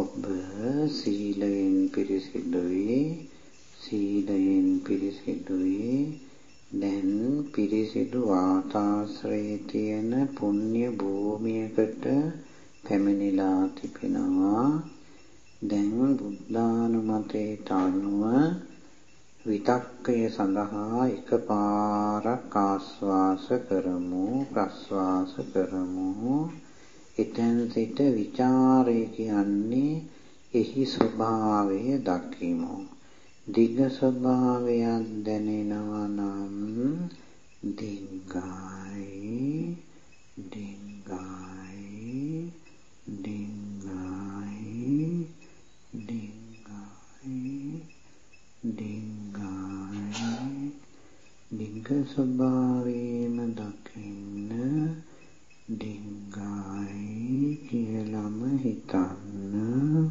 ඔබ සීලයෙන් පිරිසිදුයි සීලයෙන් පිරිසිදුයි. දැන් පිරිසිදු වාතාශ්‍රයේ තියෙන පුණ්‍ය භූමියකට පැමිණිලා තිබෙනවා. දැන් බුද්ධානුමතයට අනුව විතක්කය සඳහා එකපාරක් ආස්වාස කරමු ප්‍රස්වාස කරමු. එතෙන් සිට ਵਿਚාරය කියන්නේ එහි ස්වභාවය දකිමු. දිග ස්වභාවයක් දැනෙනවා නම් දිග්ගයි දිග්ගයි දිග්ගයි දිග්ගයි දිග්ගයි දිග්ග ස්වභාවයම දකින්න දිග්ගයි කියලම හිතන්න.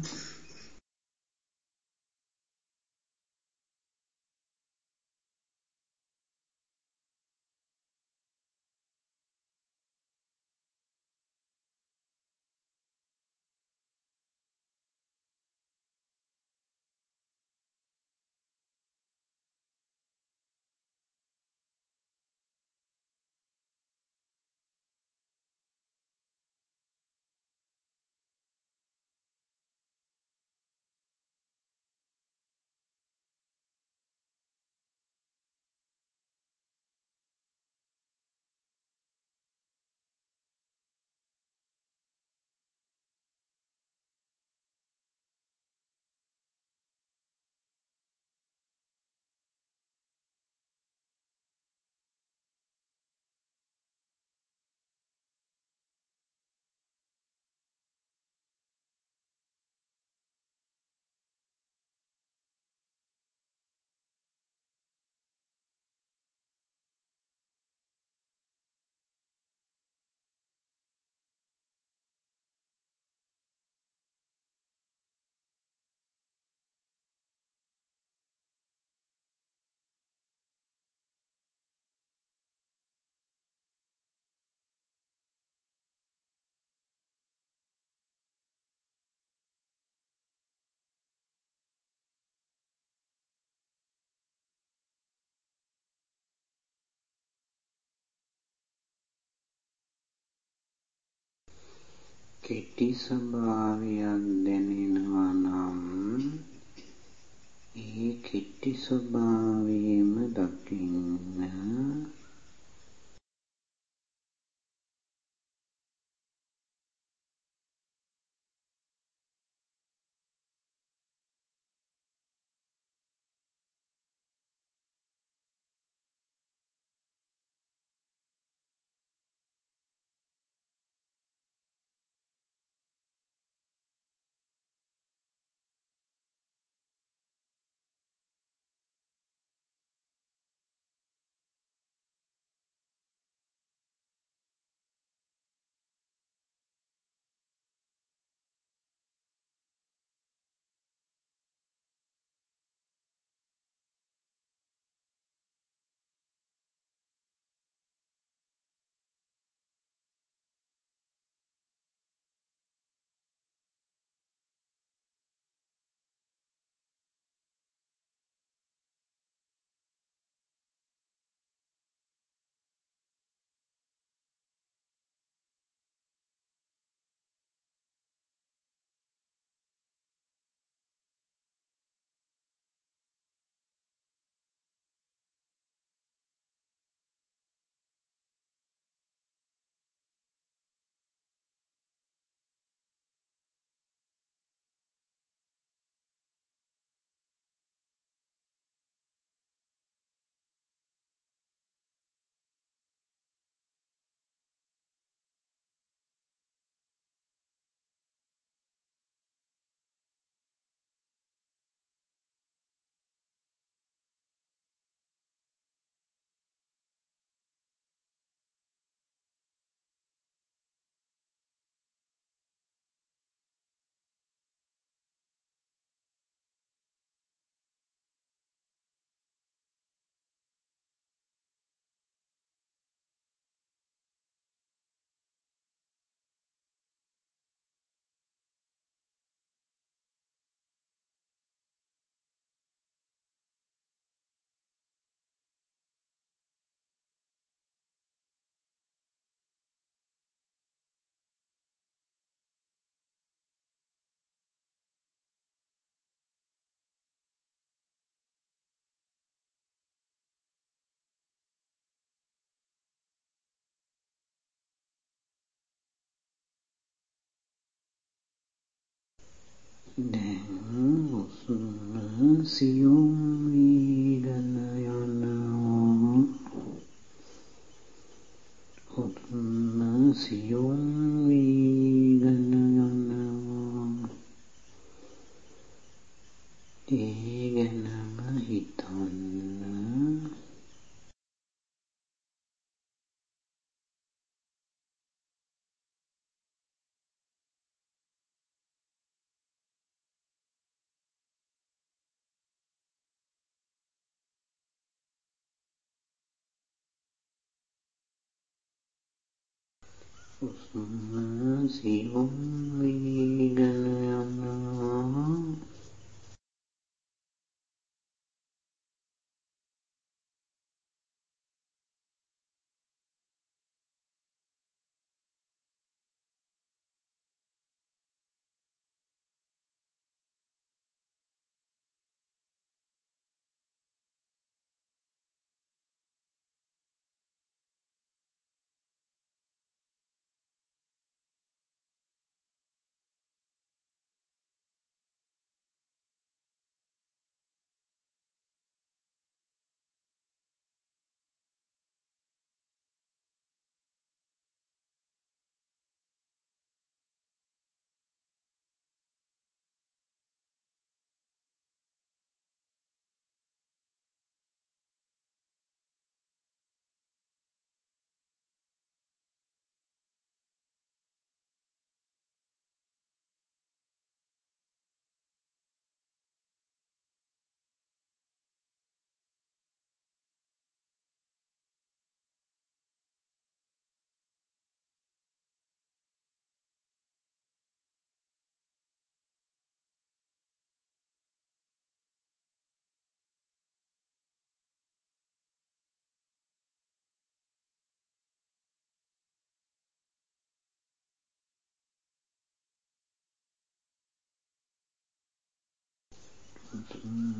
කෙටි ස්වභාවයක් දැනෙනවා නම් ඒ කෙටි ස්වභාවයම දකින්න see you හුස්ම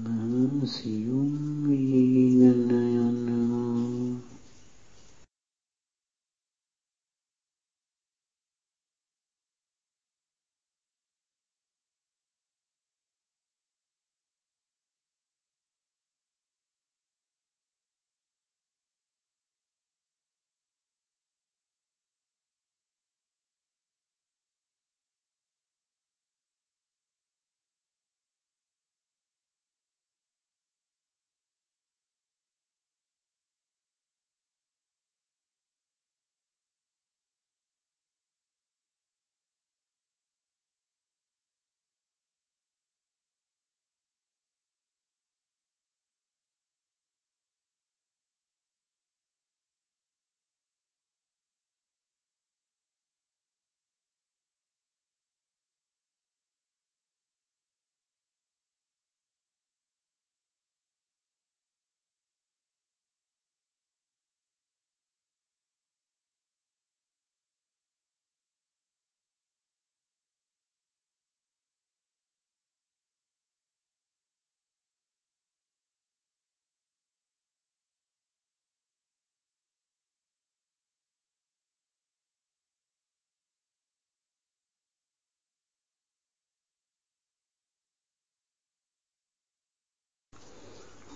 hướng xíu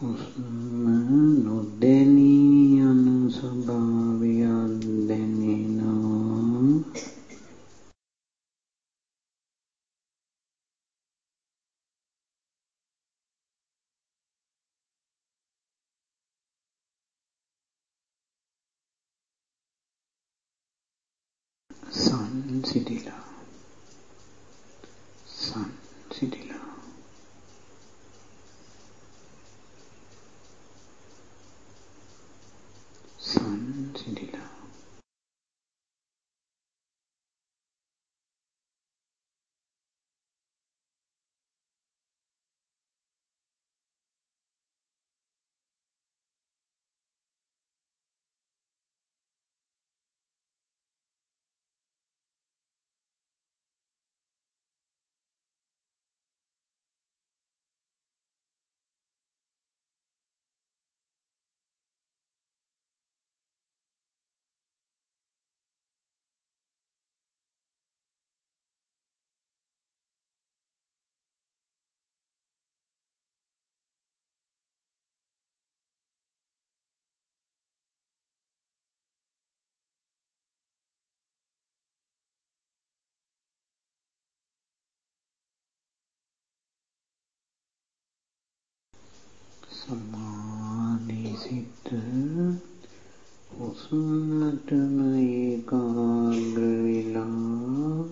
Hmm. සිත හුස්මටම ඒකාග්‍ර වෙලා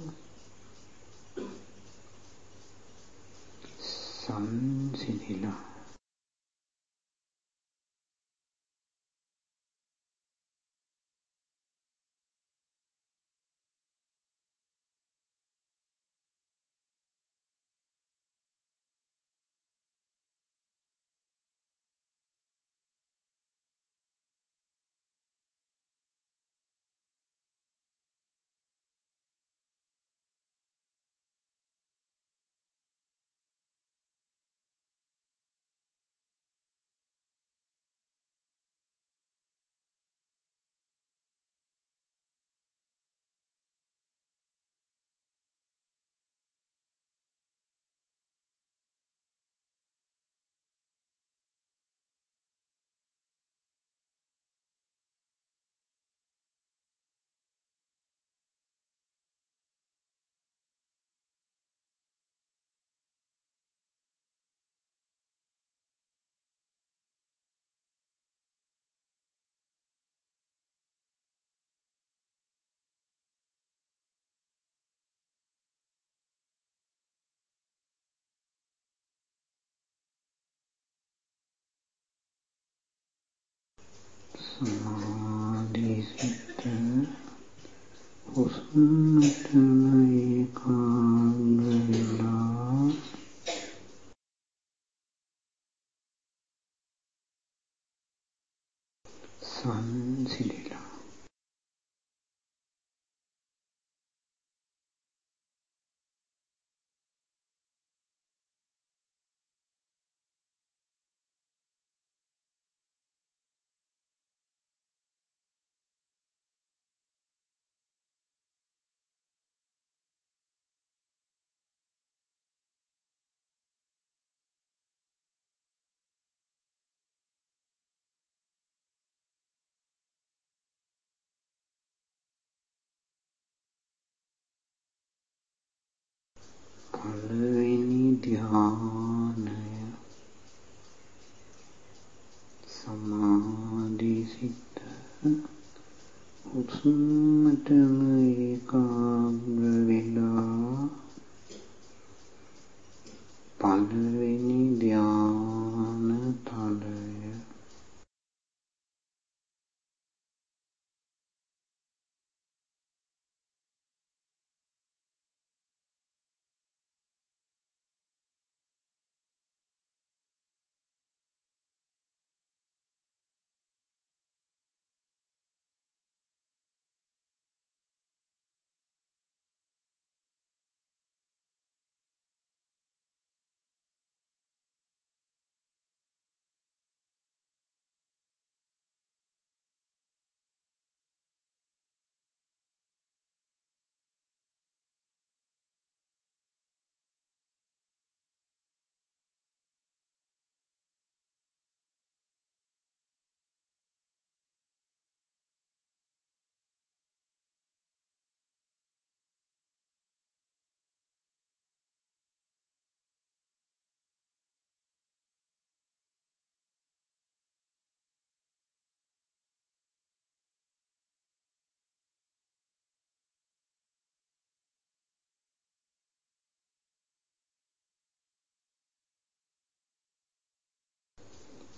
සංසිඳිලා සමාධිසිත හුස්මටම ඒකාග්‍ර වෙලා සංසිඳිලා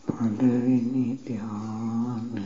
පළවෙනි ධ්‍යානය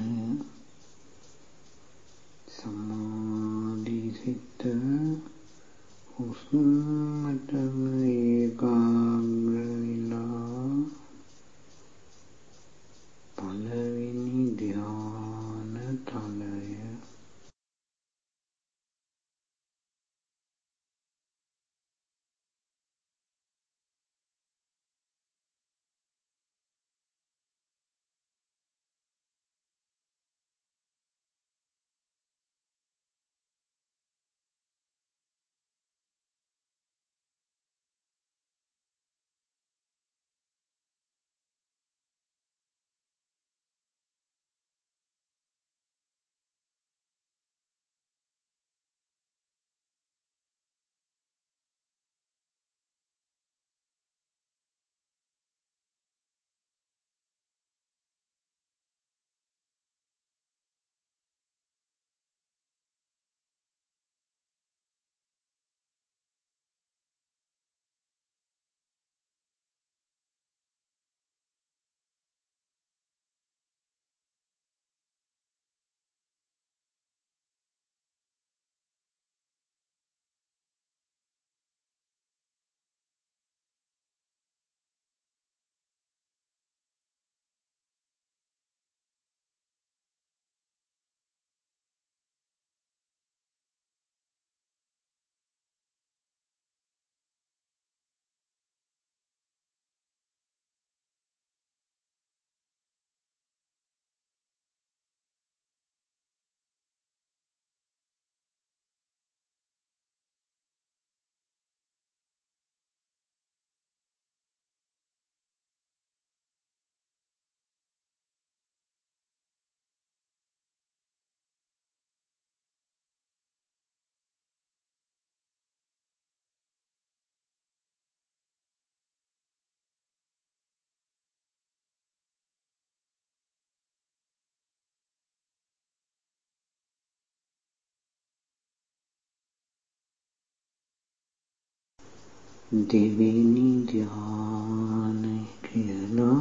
දෙවෙනි ධ්‍යානය කියලා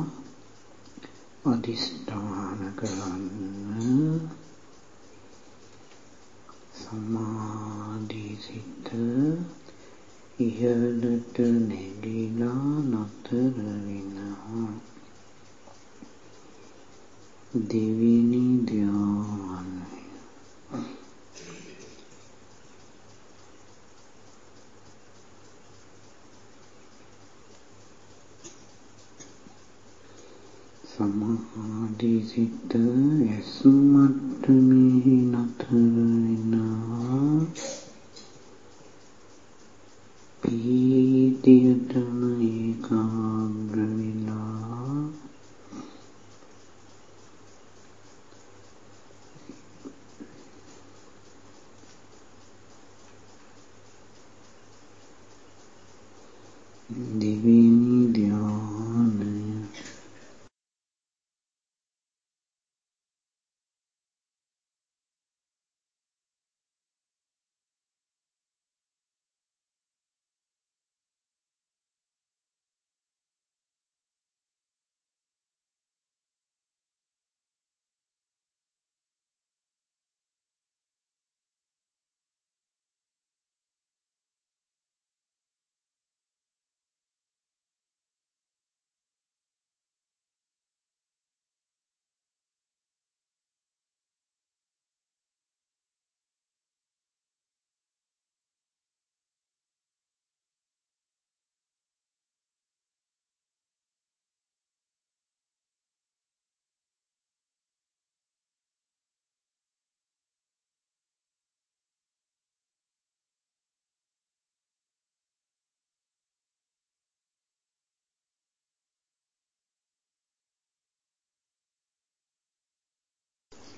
අදිස්ථාන කරන්න. සමාධි සිත ඉහළට නැගිලා නතර වෙනවා. දෙවෙනි ධ්‍යානය සමාධි සිත ඇස්මට්ටමෙහි නතර වෙනවා. පීතියටම ඒකාග්‍ර වෙලා දෙවෙනි ධ්‍යානය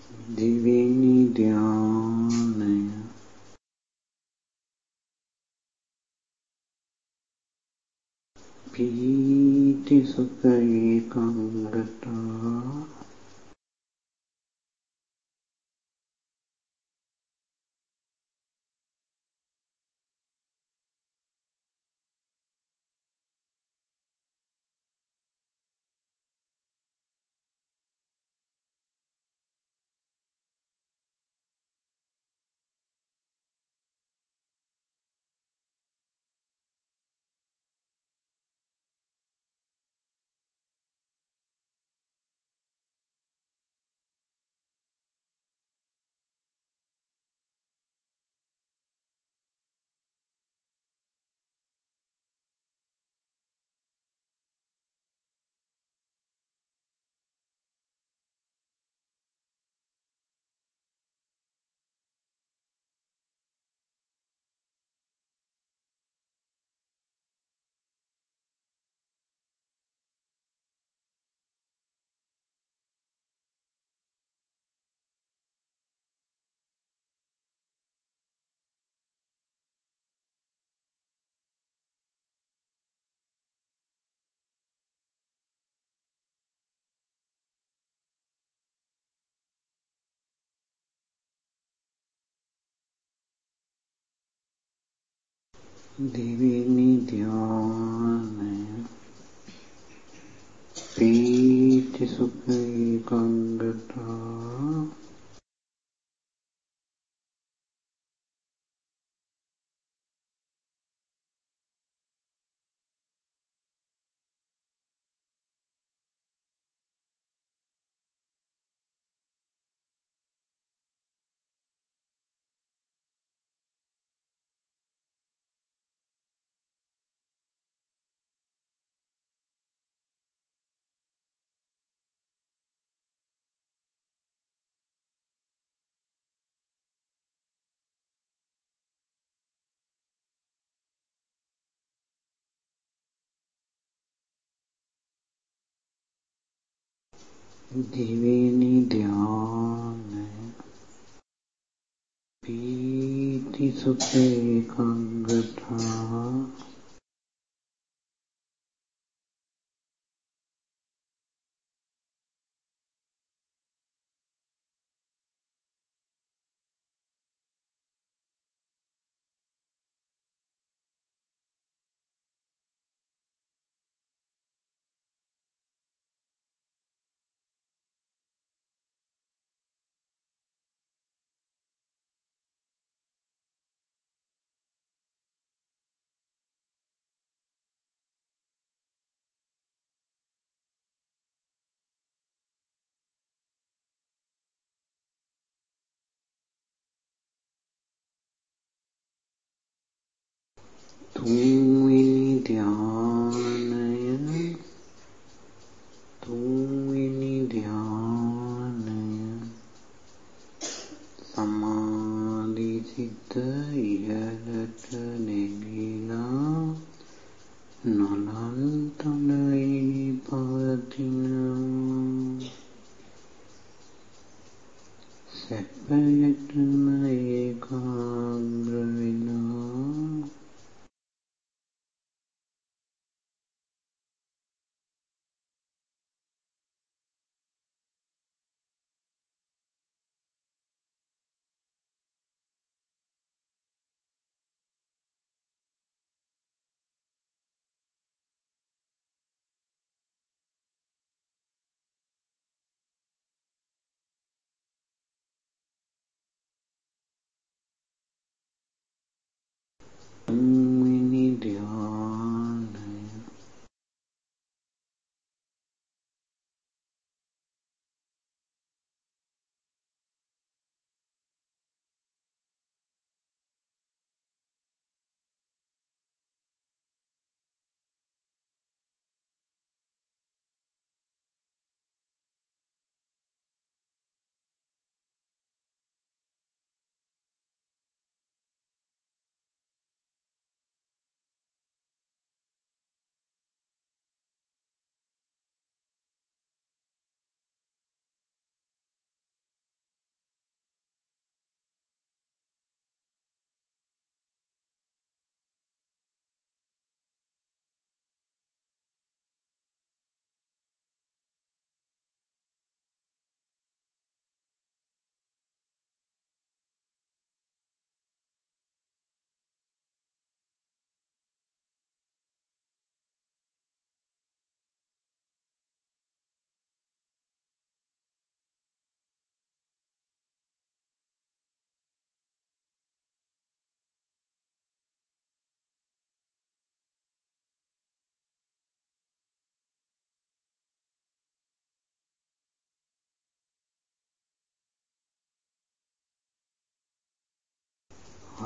දෙවෙනි ධ්‍යානය පීති සුඛ ඒකාග්‍රතා දෙවෙනි ධ්‍යානය පීති සුඛ ඒකාග්‍රතා දෙවෙනි ධ්‍යානය පීති සුඛ 同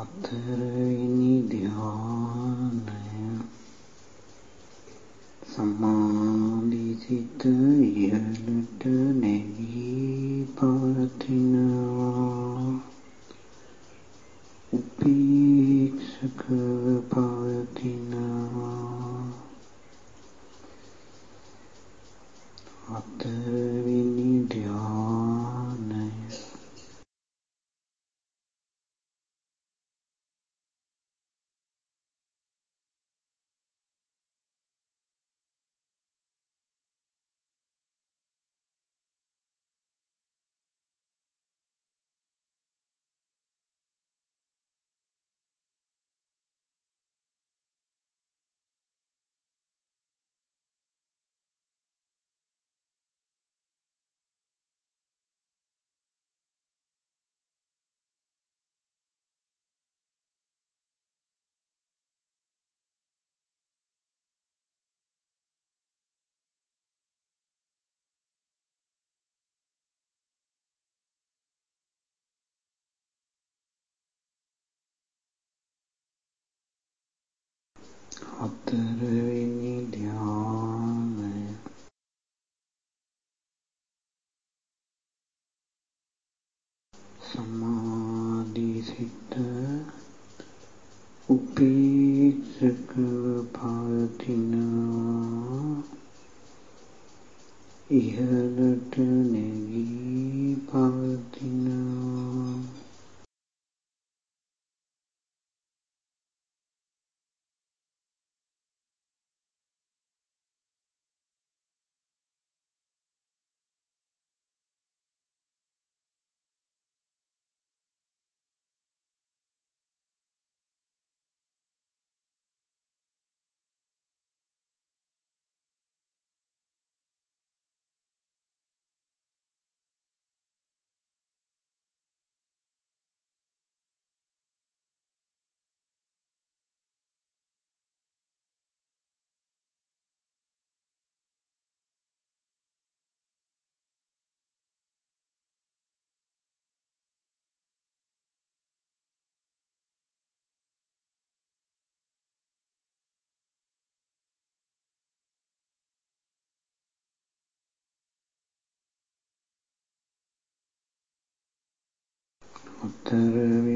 හතරවෙනි ධ්‍යානය. සමාධි සිත ඉහළට නැගී පවතිනවා. හතරවෙනි හතරවෙනි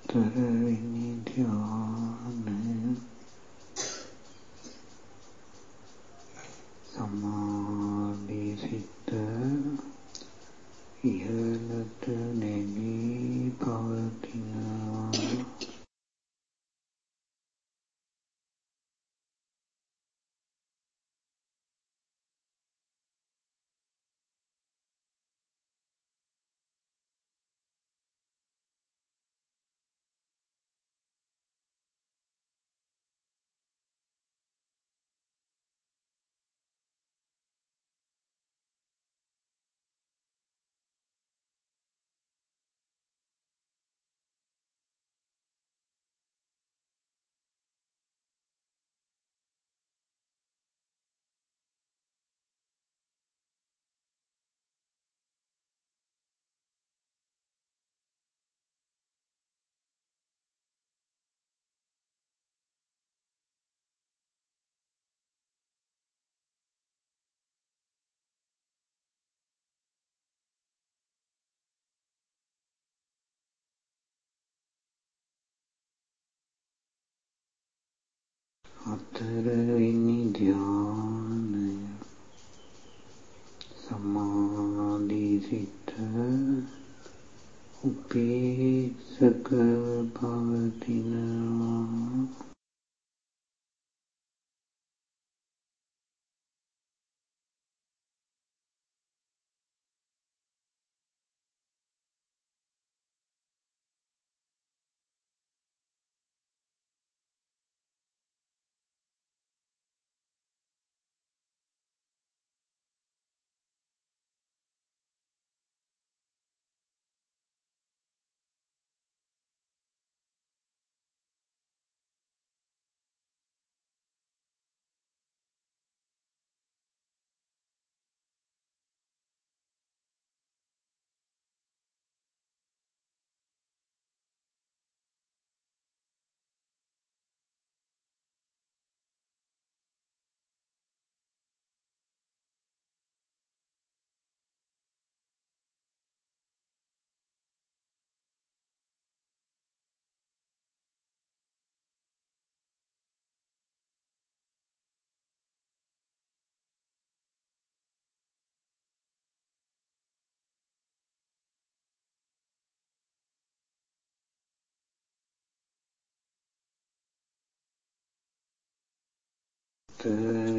හතරවෙනි ධ්‍යානය හතරවෙනි ධ්‍යානය සමාධි සිත උපේක්ෂක පවතිනවා හතරවෙනි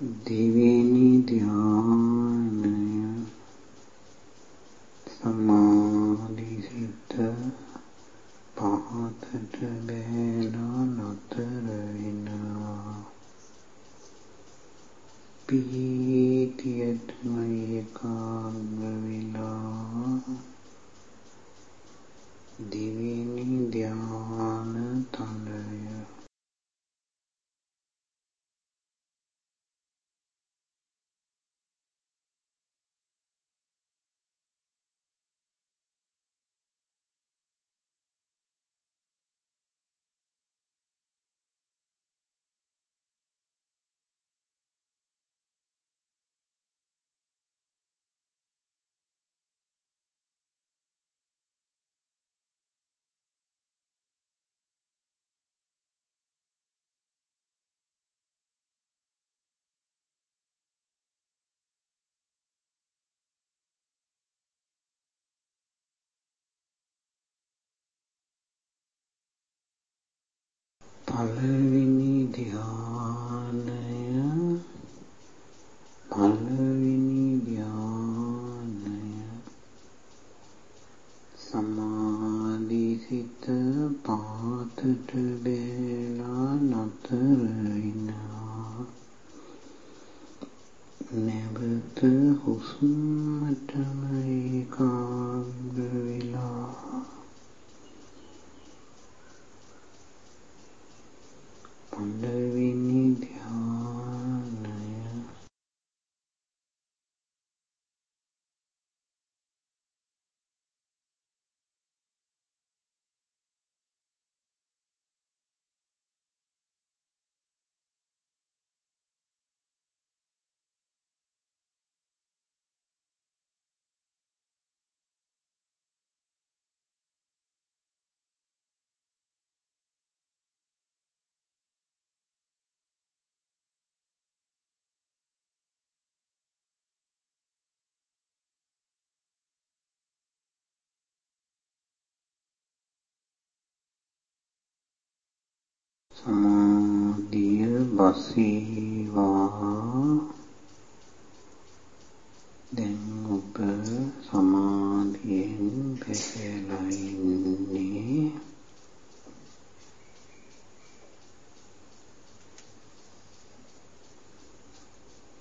දෙවෙනි ධ්‍යානය පළවෙනි ධ්‍යානය පළවෙනි ධ්‍යානය සමාධි සිත පාතට බේලා නතර වෙනවා නැවත හුස්මටම ඒකාග්‍ර වෙලා පළවෙනි ධ්‍යානය සමාධිය බසීවා. දැන් ඔබ සමාධියෙන් බැසලා ඉන්නේ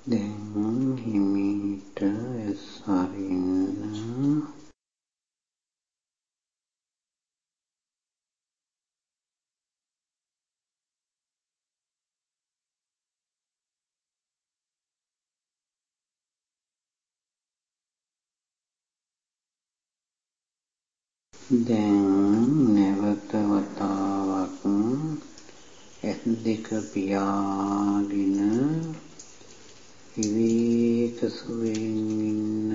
දැන් හිමීට ඇස් අරින්න දැන් නැවත වතාවක් ඇස් දෙක පියාගෙන විවේක සුවයෙන්